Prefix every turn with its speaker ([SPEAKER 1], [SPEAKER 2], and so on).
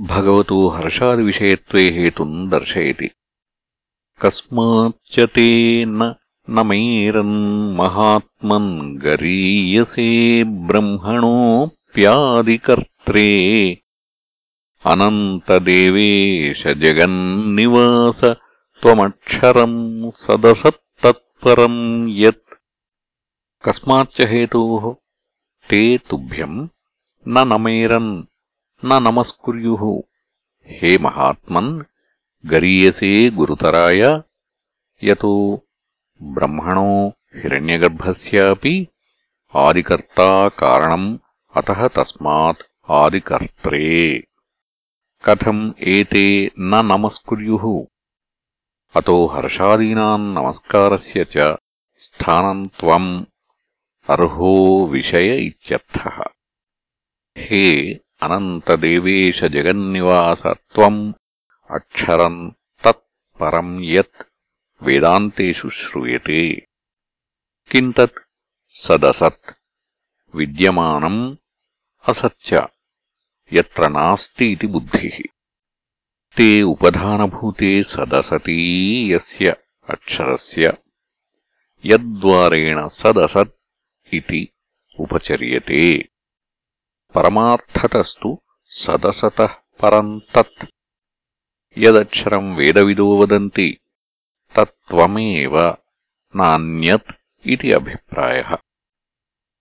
[SPEAKER 1] भगवतो हर्षादिविषयत्वे हेतुम् दर्शयति। कस्माच्च ते न मैरन्महात्मन् गरीयसे ब्रह्मणोऽप्यादिकर्त्रे। अनन्तदेवेश जगन्निवास त्वमक्षरम् सदसत्तत्परम् यत्। कस्माच्च हेतोः ते तुभ्यम् न नमैरन् न नमस्कुर्युः हे महात्मन् गरीयसे गुरुतराय यतो ब्रह्मणो हिरण्यगर्भस्यापि आदिकर्ता कारणम् अतः तस्मात् आदिकर्त्रे कथम् एते न नमस्कुर्युः अतो हर्षादीनाम् नमस्कारस्य च स्थानम् त्वम् अर्हो विषय इत्यर्थः हे అనంతదేవేశ జగన్నివాస త్వం అక్షరం తత్ పరం యత్ వేదాంతేషు శ్రూయతే కిం తత్ సదసత్ విద్యమానం అసత్య ఎత్ర నాస్తి ఇది బుద్ధి తే ఉపధానభూతే సదసతీ యస్య అక్షరస్య యద్వారేణ సదసత్ ఇది ఉపచర్యతే పరమార్థతస్తు సదస పరం తత్ యదక్షరం వేదవిదో వదంతి తమే నాణ్యత్ ఇది అభిప్రాయः.